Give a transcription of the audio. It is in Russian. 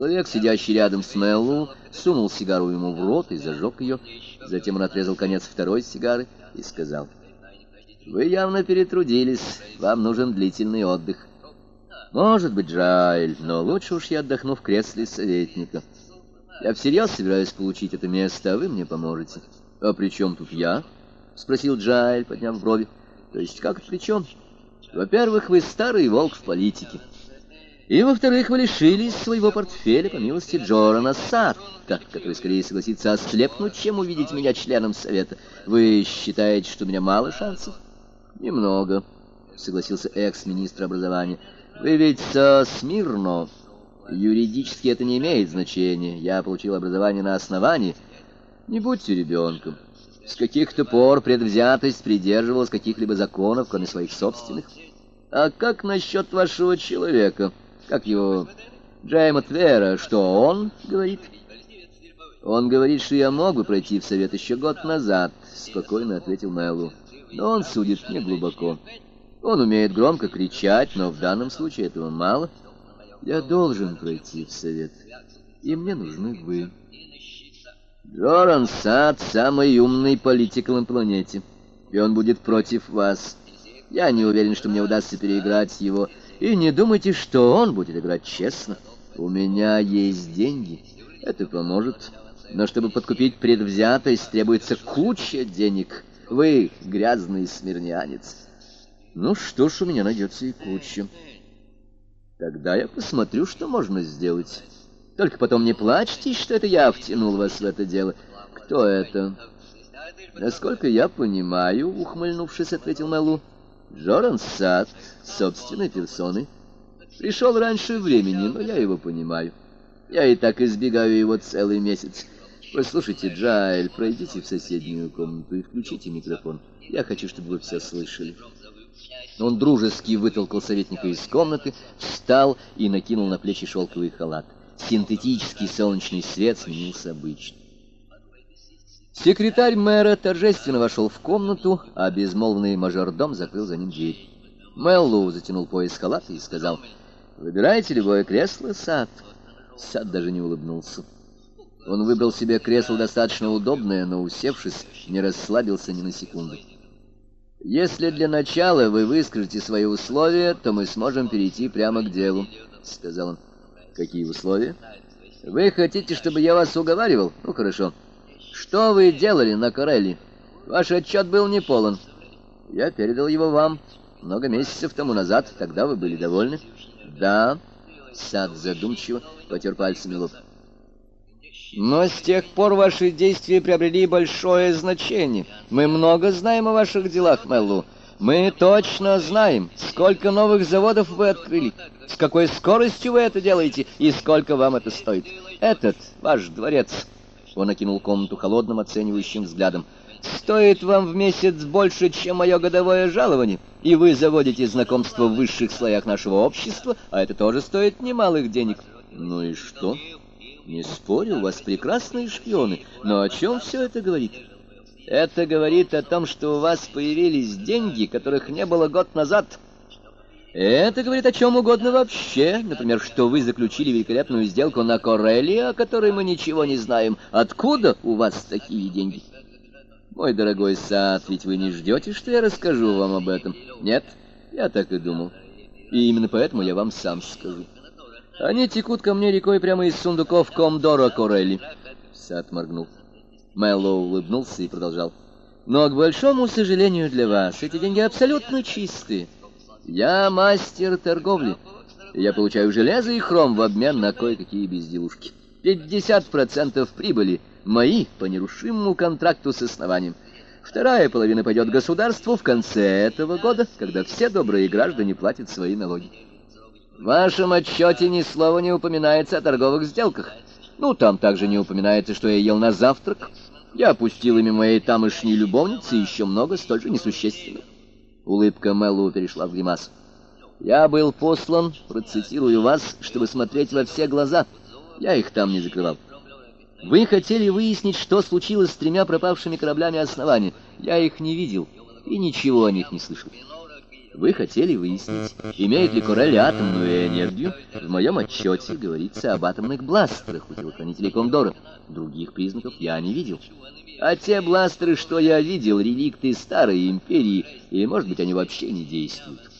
Человек, сидящий рядом с Меллу, сунул сигару ему в рот и зажег ее. Затем он отрезал конец второй сигары и сказал, «Вы явно перетрудились, вам нужен длительный отдых. Может быть, жаль, но лучше уж я отдохну в кресле советника. Я всерьез собираюсь получить это место, а вы мне поможете». «А при чем тут я?» — спросил Джайль, подняв брови. «То есть как при чем? Во-первых, вы старый волк в политике». И, во-вторых, вы лишились своего портфеля по милости Джорана Сатта, который скорее согласится ослепнуть, чем увидеть меня членом совета. Вы считаете, что у меня мало шансов? Немного, согласился экс-министр образования. Вы ведь со Смирно. Юридически это не имеет значения. Я получил образование на основании. Не будьте ребенком. С каких-то пор предвзятость придерживалась каких-либо законов, кроме своих собственных. А как насчет вашего человека? — как его, Джейма Твера, что он говорит? Он говорит, что я мог бы пройти в совет еще год назад, спокойно ответил Мэллу. Но он судит не глубоко. Он умеет громко кричать, но в данном случае этого мало. Я должен пройти в совет, и мне нужны вы. Джоран Сад — самый умный политик на планете, и он будет против вас. Я не уверен, что мне удастся переиграть его, и не думайте, что он будет играть честно. У меня есть деньги, это поможет. Но чтобы подкупить предвзятость, требуется куча денег. Вы грязный смирнянец. Ну что ж, у меня найдется и куча. Тогда я посмотрю, что можно сделать. Только потом не плачьте, что это я втянул вас в это дело. Кто это? Насколько я понимаю, ухмыльнувшись, ответил Мэлу, Джоран Сад, собственной персоной. Пришел раньше времени, но я его понимаю. Я и так избегаю его целый месяц. Послушайте, Джайль, пройдите в соседнюю комнату и включите микрофон. Я хочу, чтобы вы все слышали. Он дружески вытолкал советника из комнаты, встал и накинул на плечи шелковый халат. Синтетический солнечный свет сменился обычным. Секретарь мэра торжественно вошел в комнату, а безмолвный мажордом закрыл за ним дверь. Мэллоу затянул пояс халата и сказал, «Выбирайте любое кресло, Сад». Сад даже не улыбнулся. Он выбрал себе кресло достаточно удобное, но, усевшись, не расслабился ни на секунду. «Если для начала вы выскажете свои условия, то мы сможем перейти прямо к делу», — сказал он. «Какие условия? Вы хотите, чтобы я вас уговаривал? Ну, хорошо». Что вы делали на Корелли? Ваш отчет был не полон. Я передал его вам много месяцев тому назад. Тогда вы были довольны? Да. Сад задумчиво потер пальцами лоб. Но с тех пор ваши действия приобрели большое значение. Мы много знаем о ваших делах, Меллу. Мы точно знаем, сколько новых заводов вы открыли, с какой скоростью вы это делаете и сколько вам это стоит. Этот ваш дворец он окинул комнату холодным оценивающим взглядом. «Стоит вам в месяц больше, чем мое годовое жалование, и вы заводите знакомство в высших слоях нашего общества, а это тоже стоит немалых денег». «Ну и что?» «Не спорю, у вас прекрасные шпионы, но о чем все это говорит?» «Это говорит о том, что у вас появились деньги, которых не было год назад». Это говорит о чем угодно вообще. Например, что вы заключили великолепную сделку на Корелли, о которой мы ничего не знаем. Откуда у вас такие деньги? Мой дорогой сад, ведь вы не ждете, что я расскажу вам об этом? Нет? Я так и думал. И именно поэтому я вам сам скажу. Они текут ко мне рекой прямо из сундуков Комдора Корелли. Сад моргнул. Мэллоу улыбнулся и продолжал. Но, к большому сожалению для вас, эти деньги абсолютно чистые. Я мастер торговли. Я получаю железо и хром в обмен на кое-какие безделушки. 50% прибыли мои по нерушимому контракту с основанием. Вторая половина пойдет государству в конце этого года, когда все добрые граждане платят свои налоги. В вашем отчете ни слова не упоминается о торговых сделках. Ну, там также не упоминается, что я ел на завтрак. Я опустил имя моей тамошней любовницы и еще много столь же несущественных. Улыбка Мэллоу перешла в гримас. «Я был послан, процитирую вас, чтобы смотреть во все глаза. Я их там не закрывал. Вы хотели выяснить, что случилось с тремя пропавшими кораблями основания. Я их не видел и ничего о них не слышал. Вы хотели выяснить, имеет ли Корель атомную энергию? В моем отчете говорится об атомных бластерах у телохранителей Кондора. Других признаков я не видел. А те бластеры, что я видел, реликты старой империи, и, может быть, они вообще не действуют.